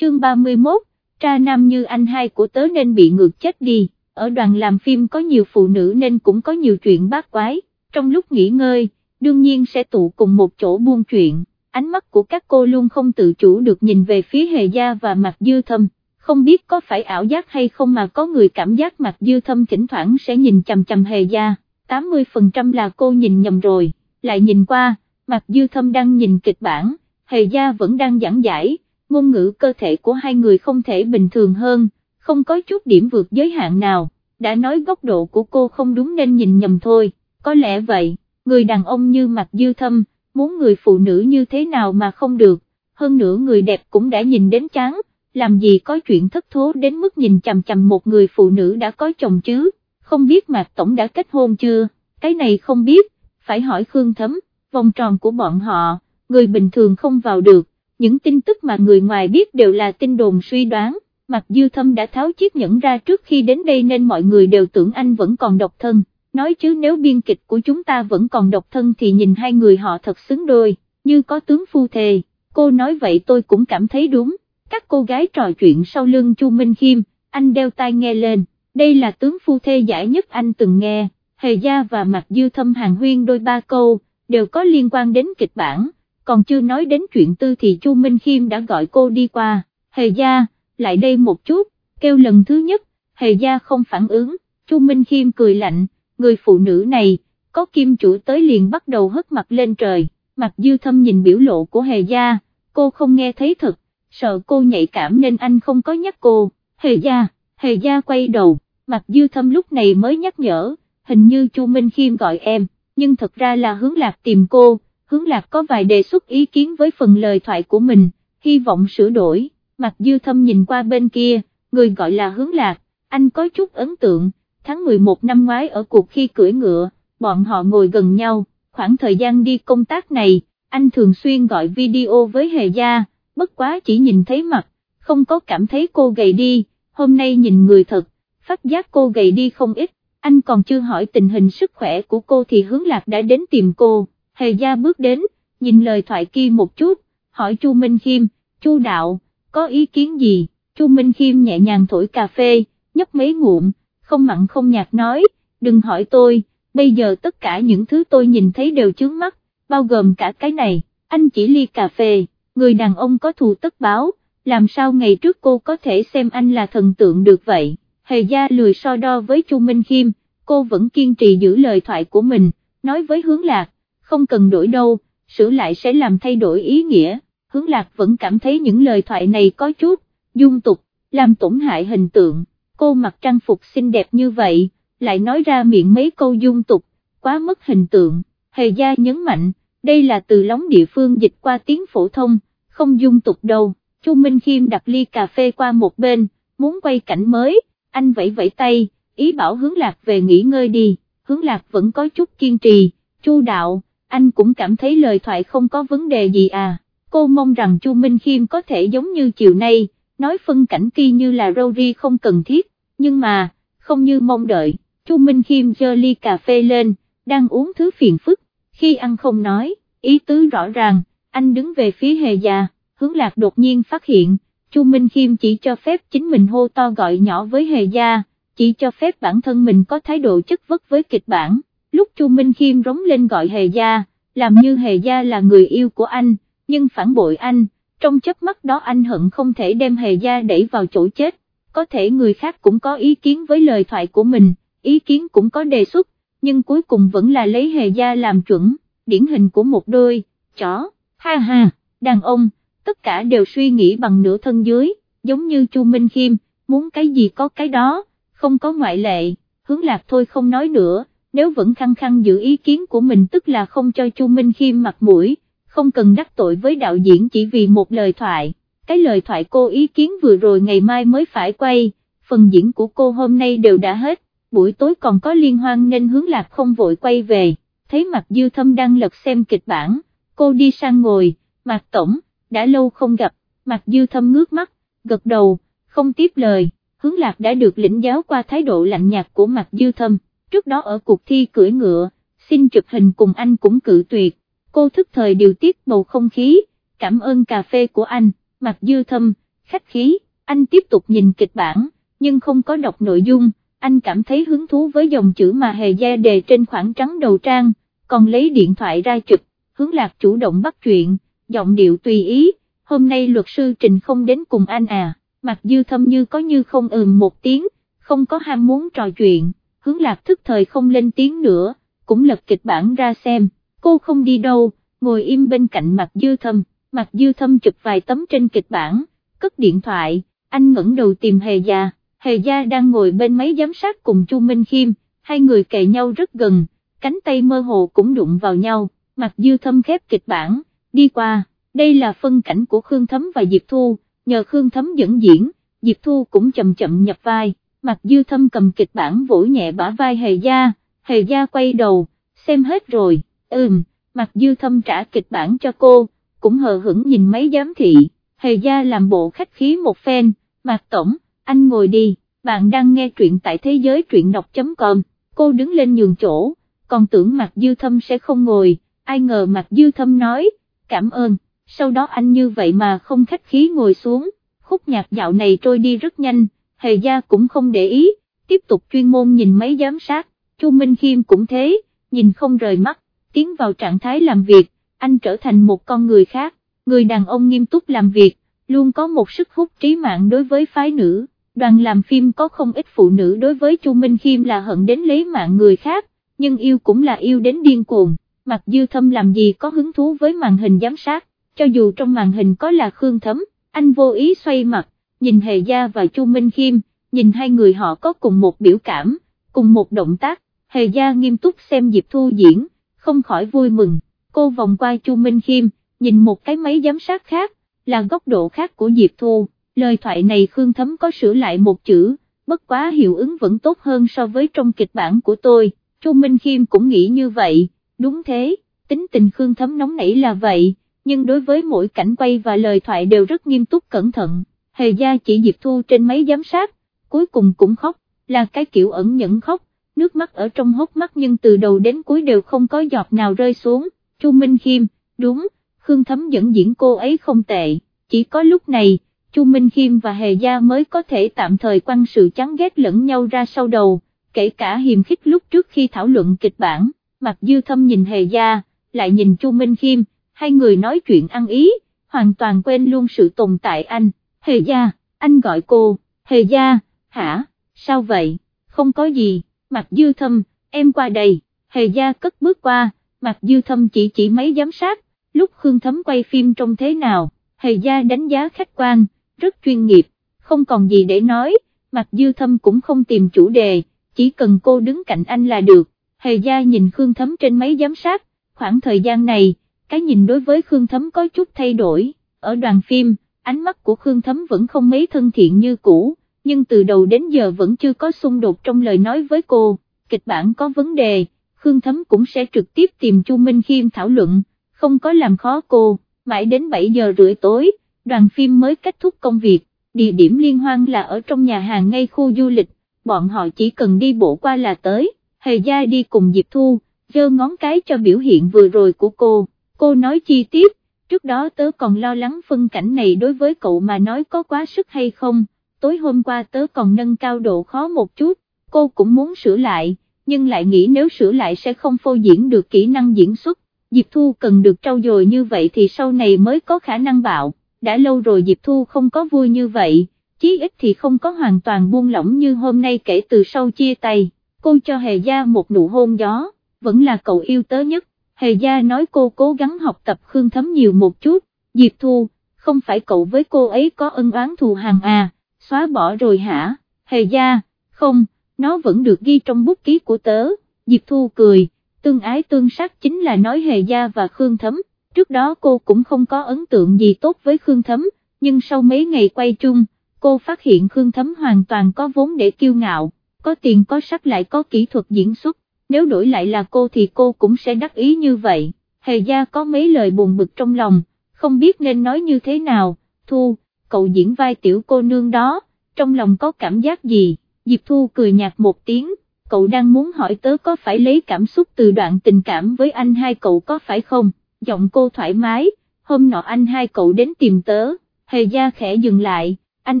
chương 31, tra nam như anh hai của tớ nên bị ngược chết đi, ở đoàn làm phim có nhiều phụ nữ nên cũng có nhiều chuyện bát quái, trong lúc nghỉ ngơi, đương nhiên sẽ tụ cùng một chỗ buôn chuyện, ánh mắt của các cô luôn không tự chủ được nhìn về phía hề gia và mặt dư thâm, không biết có phải ảo giác hay không mà có người cảm giác mặt dư thâm thỉnh thoảng sẽ nhìn chầm chầm hề gia, 80% là cô nhìn nhầm rồi, lại nhìn qua, mặt dư thâm đang nhìn kịch bản, hề gia vẫn đang giảng giải, ngôn ngữ cơ thể của hai người không thể bình thường hơn, không có chút điểm vượt giới hạn nào, đã nói góc độ của cô không đúng nên nhìn nhầm thôi, có lẽ vậy, người đàn ông như mặt dư thâm, muốn người phụ nữ như thế nào mà không được, hơn nữa người đẹp cũng đã nhìn đến chán, làm gì có chuyện thất thố đến mức nhìn chằm chằm một người phụ nữ đã có chồng chứ, không biết Mạc Tổng đã kết hôn chưa, cái này không biết, phải hỏi Khương Thấm, vòng tròn của bọn họ, người bình thường không vào được, những tin tức mà người ngoài biết đều là tin đồn suy đoán, Mặc Dư Thâm đã tháo chiếc nhẫn ra trước khi đến đây nên mọi người đều tưởng anh vẫn còn độc thân, nói chứ nếu biên kịch của chúng ta vẫn còn độc thân thì nhìn hai người họ thật xứng đôi, như có tướng phu thề, cô nói vậy tôi cũng cảm thấy đúng. Các cô gái trò chuyện sau lưng Chu Minh Khiêm, anh đeo tai nghe lên, đây là tướng phu thê giải nhất anh từng nghe, Hề Gia và Mạc Dư Thâm hàng huyên đôi ba câu, đều có liên quan đến kịch bản, còn chưa nói đến chuyện tư thì Chu Minh Khiêm đã gọi cô đi qua, Hề Gia, lại đây một chút, kêu lần thứ nhất, Hề Gia không phản ứng, Chu Minh Khiêm cười lạnh, người phụ nữ này, có kim chủ tới liền bắt đầu hất mặt lên trời, mặt Dư Thâm nhìn biểu lộ của Hề Gia, cô không nghe thấy thật. Sợ cô nhạy cảm nên anh không có nhắc cô, hề gia, hề gia quay đầu, mặt dư thâm lúc này mới nhắc nhở, hình như Chu Minh Khiêm gọi em, nhưng thật ra là hướng lạc tìm cô, hướng lạc có vài đề xuất ý kiến với phần lời thoại của mình, hy vọng sửa đổi, mặt dư thâm nhìn qua bên kia, người gọi là hướng lạc, anh có chút ấn tượng, tháng 11 năm ngoái ở cuộc khi cưỡi ngựa, bọn họ ngồi gần nhau, khoảng thời gian đi công tác này, anh thường xuyên gọi video với hề gia, bất quá chỉ nhìn thấy mặt, không có cảm thấy cô gầy đi, hôm nay nhìn người thật, phát giác cô gầy đi không ít, anh còn chưa hỏi tình hình sức khỏe của cô thì hướng lạc đã đến tìm cô, hề gia bước đến, nhìn lời thoại kia một chút, hỏi Chu Minh Khiêm, Chu Đạo, có ý kiến gì, Chu Minh Khiêm nhẹ nhàng thổi cà phê, nhấp mấy ngụm, không mặn không nhạt nói, đừng hỏi tôi, bây giờ tất cả những thứ tôi nhìn thấy đều chướng mắt, bao gồm cả cái này, anh chỉ ly cà phê người đàn ông có thù tất báo, làm sao ngày trước cô có thể xem anh là thần tượng được vậy, hề gia lười so đo với Chu Minh Khiêm, cô vẫn kiên trì giữ lời thoại của mình, nói với hướng lạc, không cần đổi đâu, sửa lại sẽ làm thay đổi ý nghĩa, hướng lạc vẫn cảm thấy những lời thoại này có chút, dung tục, làm tổn hại hình tượng, cô mặc trang phục xinh đẹp như vậy, lại nói ra miệng mấy câu dung tục, quá mất hình tượng, hề gia nhấn mạnh, đây là từ lóng địa phương dịch qua tiếng phổ thông, không dung tục đâu, Chu Minh Khiêm đặt ly cà phê qua một bên, muốn quay cảnh mới, anh vẫy vẫy tay, ý bảo hướng lạc về nghỉ ngơi đi, hướng lạc vẫn có chút kiên trì, Chu đạo, anh cũng cảm thấy lời thoại không có vấn đề gì à, cô mong rằng Chu Minh Khiêm có thể giống như chiều nay, nói phân cảnh kia như là râu ri không cần thiết, nhưng mà, không như mong đợi, Chu Minh Khiêm dơ ly cà phê lên, đang uống thứ phiền phức, khi ăn không nói, ý tứ rõ ràng, anh đứng về phía hề già, hướng lạc đột nhiên phát hiện, Chu Minh Khiêm chỉ cho phép chính mình hô to gọi nhỏ với hề gia, chỉ cho phép bản thân mình có thái độ chất vất với kịch bản, lúc Chu Minh Khiêm rống lên gọi hề gia, làm như hề gia là người yêu của anh, nhưng phản bội anh, trong chớp mắt đó anh hận không thể đem hề gia đẩy vào chỗ chết, có thể người khác cũng có ý kiến với lời thoại của mình, ý kiến cũng có đề xuất, nhưng cuối cùng vẫn là lấy hề gia làm chuẩn, điển hình của một đôi, chó ha ha, đàn ông, tất cả đều suy nghĩ bằng nửa thân dưới, giống như Chu Minh Khiêm, muốn cái gì có cái đó, không có ngoại lệ, hướng lạc thôi không nói nữa, nếu vẫn khăng khăng giữ ý kiến của mình tức là không cho Chu Minh Khiêm mặt mũi, không cần đắc tội với đạo diễn chỉ vì một lời thoại, cái lời thoại cô ý kiến vừa rồi ngày mai mới phải quay, phần diễn của cô hôm nay đều đã hết, buổi tối còn có liên hoan nên hướng lạc không vội quay về, thấy mặt dư thâm đang lật xem kịch bản cô đi sang ngồi, mặt Tổng, đã lâu không gặp, mặt Dư Thâm ngước mắt, gật đầu, không tiếp lời, hướng lạc đã được lĩnh giáo qua thái độ lạnh nhạt của mặt Dư Thâm, trước đó ở cuộc thi cưỡi ngựa, xin chụp hình cùng anh cũng cự tuyệt, cô thức thời điều tiết bầu không khí, cảm ơn cà phê của anh, mặt Dư Thâm, khách khí, anh tiếp tục nhìn kịch bản, nhưng không có đọc nội dung, anh cảm thấy hứng thú với dòng chữ mà hề gia đề trên khoảng trắng đầu trang, còn lấy điện thoại ra chụp, hướng lạc chủ động bắt chuyện, giọng điệu tùy ý, hôm nay luật sư Trình không đến cùng anh à, mặt dư thâm như có như không ừm một tiếng, không có ham muốn trò chuyện, hướng lạc thức thời không lên tiếng nữa, cũng lật kịch bản ra xem, cô không đi đâu, ngồi im bên cạnh mặt dư thâm, mặt dư thâm chụp vài tấm trên kịch bản, cất điện thoại, anh ngẩng đầu tìm hề gia, hề gia đang ngồi bên máy giám sát cùng Chu Minh Khiêm, hai người kề nhau rất gần, cánh tay mơ hồ cũng đụng vào nhau, mặt dư thâm khép kịch bản, đi qua, đây là phân cảnh của Khương Thấm và Diệp Thu, nhờ Khương Thấm dẫn diễn, Diệp Thu cũng chậm chậm nhập vai, mặt dư thâm cầm kịch bản vỗ nhẹ bả vai hề gia, hề gia quay đầu, xem hết rồi, ừm, mặt dư thâm trả kịch bản cho cô, cũng hờ hững nhìn mấy giám thị, hề gia làm bộ khách khí một phen, mặt tổng, anh ngồi đi, bạn đang nghe truyện tại thế giới truyện đọc.com, cô đứng lên nhường chỗ, còn tưởng mặt dư thâm sẽ không ngồi, ai ngờ mặt dư thâm nói, cảm ơn, sau đó anh như vậy mà không khách khí ngồi xuống, khúc nhạc dạo này trôi đi rất nhanh, hề gia cũng không để ý, tiếp tục chuyên môn nhìn máy giám sát, Chu Minh Khiêm cũng thế, nhìn không rời mắt, tiến vào trạng thái làm việc, anh trở thành một con người khác, người đàn ông nghiêm túc làm việc, luôn có một sức hút trí mạng đối với phái nữ, đoàn làm phim có không ít phụ nữ đối với Chu Minh Khiêm là hận đến lấy mạng người khác, nhưng yêu cũng là yêu đến điên cuồng, mặc dư thâm làm gì có hứng thú với màn hình giám sát, cho dù trong màn hình có là Khương Thấm, anh vô ý xoay mặt, nhìn Hề Gia và Chu Minh Khiêm, nhìn hai người họ có cùng một biểu cảm, cùng một động tác, Hề Gia nghiêm túc xem Diệp Thu diễn, không khỏi vui mừng, cô vòng qua Chu Minh Khiêm, nhìn một cái máy giám sát khác, là góc độ khác của Diệp Thu, lời thoại này Khương Thấm có sửa lại một chữ, bất quá hiệu ứng vẫn tốt hơn so với trong kịch bản của tôi, Chu Minh Khiêm cũng nghĩ như vậy, đúng thế, tính tình Khương Thấm nóng nảy là vậy, nhưng đối với mỗi cảnh quay và lời thoại đều rất nghiêm túc cẩn thận, hề gia chỉ Diệp Thu trên máy giám sát, cuối cùng cũng khóc, là cái kiểu ẩn nhẫn khóc, nước mắt ở trong hốc mắt nhưng từ đầu đến cuối đều không có giọt nào rơi xuống, Chu Minh Khiêm, đúng, Khương Thấm dẫn diễn cô ấy không tệ, chỉ có lúc này, Chu Minh Khiêm và Hề Gia mới có thể tạm thời quăng sự chán ghét lẫn nhau ra sau đầu, kể cả hiềm khích lúc trước khi thảo luận kịch bản, mặt dư thâm nhìn Hề Gia, lại nhìn Chu Minh Khiêm, hai người nói chuyện ăn ý, hoàn toàn quên luôn sự tồn tại anh, Hề Gia, anh gọi cô, Hề Gia, hả, sao vậy, không có gì, mặt dư thâm, em qua đây, Hề Gia cất bước qua, mặt dư thâm chỉ chỉ máy giám sát, lúc Khương Thấm quay phim trông thế nào, Hề Gia đánh giá khách quan, rất chuyên nghiệp, không còn gì để nói, mặt dư thâm cũng không tìm chủ đề, chỉ cần cô đứng cạnh anh là được, Hề Gia nhìn Khương Thấm trên máy giám sát, khoảng thời gian này, cái nhìn đối với Khương Thấm có chút thay đổi, ở đoàn phim, ánh mắt của Khương Thấm vẫn không mấy thân thiện như cũ, nhưng từ đầu đến giờ vẫn chưa có xung đột trong lời nói với cô, kịch bản có vấn đề, Khương Thấm cũng sẽ trực tiếp tìm Chu Minh Khiêm thảo luận, không có làm khó cô, mãi đến 7 giờ rưỡi tối, đoàn phim mới kết thúc công việc, địa điểm liên hoan là ở trong nhà hàng ngay khu du lịch, bọn họ chỉ cần đi bộ qua là tới, Hề Gia đi cùng Diệp Thu, giơ ngón cái cho biểu hiện vừa rồi của cô, cô nói chi tiết, trước đó tớ còn lo lắng phân cảnh này đối với cậu mà nói có quá sức hay không, tối hôm qua tớ còn nâng cao độ khó một chút, cô cũng muốn sửa lại, nhưng lại nghĩ nếu sửa lại sẽ không phô diễn được kỹ năng diễn xuất, Diệp Thu cần được trau dồi như vậy thì sau này mới có khả năng bạo, đã lâu rồi Diệp Thu không có vui như vậy, chí ít thì không có hoàn toàn buông lỏng như hôm nay kể từ sau chia tay, cô cho Hề Gia một nụ hôn gió, vẫn là cậu yêu tớ nhất, Hề Gia nói cô cố gắng học tập Khương Thấm nhiều một chút, Diệp Thu, không phải cậu với cô ấy có ân oán thù hàng à, xóa bỏ rồi hả, Hề Gia, không, nó vẫn được ghi trong bút ký của tớ, Diệp Thu cười tương ái tương sát chính là nói Hề Gia và Khương Thấm, trước đó cô cũng không có ấn tượng gì tốt với Khương Thấm, nhưng sau mấy ngày quay chung, cô phát hiện Khương Thấm hoàn toàn có vốn để kiêu ngạo, có tiền có sắc lại có kỹ thuật diễn xuất, nếu đổi lại là cô thì cô cũng sẽ đắc ý như vậy, Hề Gia có mấy lời buồn bực trong lòng, không biết nên nói như thế nào, Thu, cậu diễn vai tiểu cô nương đó, trong lòng có cảm giác gì, Diệp Thu cười nhạt một tiếng, cậu đang muốn hỏi tớ có phải lấy cảm xúc từ đoạn tình cảm với anh hai cậu có phải không, giọng cô thoải mái, hôm nọ anh hai cậu đến tìm tớ, Hề gia khẽ dừng lại, anh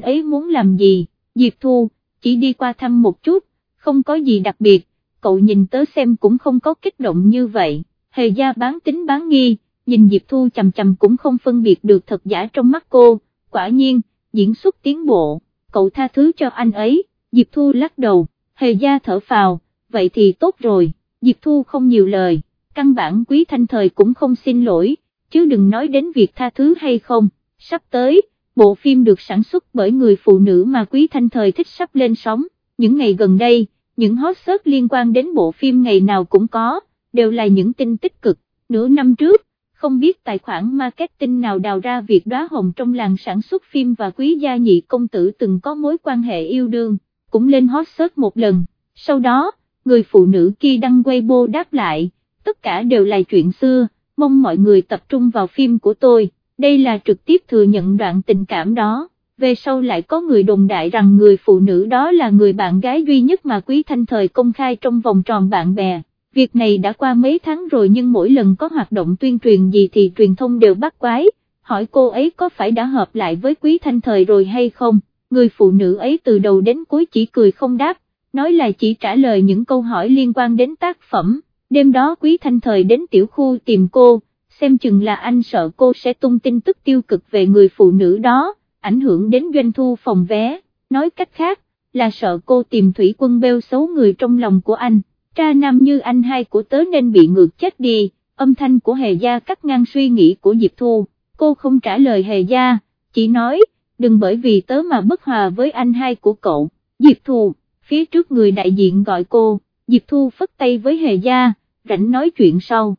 ấy muốn làm gì, Diệp Thu, chỉ đi qua thăm một chút, không có gì đặc biệt, cậu nhìn tớ xem cũng không có kích động như vậy, Hề gia bán tính bán nghi, nhìn Diệp Thu chầm chầm cũng không phân biệt được thật giả trong mắt cô, quả nhiên, diễn xuất tiến bộ, cậu tha thứ cho anh ấy, Diệp Thu lắc đầu, Hề gia thở phào, vậy thì tốt rồi, Diệp Thu không nhiều lời, căn bản quý thanh thời cũng không xin lỗi, chứ đừng nói đến việc tha thứ hay không, sắp tới, bộ phim được sản xuất bởi người phụ nữ mà quý thanh thời thích sắp lên sóng, những ngày gần đây, những hot search liên quan đến bộ phim ngày nào cũng có, đều là những tin tích cực, nửa năm trước, không biết tài khoản marketing nào đào ra việc đóa hồng trong làng sản xuất phim và quý gia nhị công tử từng có mối quan hệ yêu đương, cũng lên hot search một lần, sau đó, người phụ nữ kia đăng Weibo đáp lại, tất cả đều là chuyện xưa, mong mọi người tập trung vào phim của tôi, đây là trực tiếp thừa nhận đoạn tình cảm đó, về sau lại có người đồn đại rằng người phụ nữ đó là người bạn gái duy nhất mà Quý Thanh Thời công khai trong vòng tròn bạn bè. Việc này đã qua mấy tháng rồi nhưng mỗi lần có hoạt động tuyên truyền gì thì truyền thông đều bắt quái, hỏi cô ấy có phải đã hợp lại với Quý Thanh Thời rồi hay không, người phụ nữ ấy từ đầu đến cuối chỉ cười không đáp, nói là chỉ trả lời những câu hỏi liên quan đến tác phẩm, đêm đó Quý Thanh Thời đến tiểu khu tìm cô, xem chừng là anh sợ cô sẽ tung tin tức tiêu cực về người phụ nữ đó, ảnh hưởng đến doanh thu phòng vé, nói cách khác, là sợ cô tìm thủy quân bêu xấu người trong lòng của anh, tra nam như anh hai của tớ nên bị ngược chết đi, âm thanh của Hề Gia cắt ngang suy nghĩ của Diệp Thu, cô không trả lời Hề Gia, chỉ nói, đừng bởi vì tớ mà bất hòa với anh hai của cậu, Diệp Thu, phía trước người đại diện gọi cô, Diệp Thu phất tay với Hề Gia, rảnh nói chuyện sau.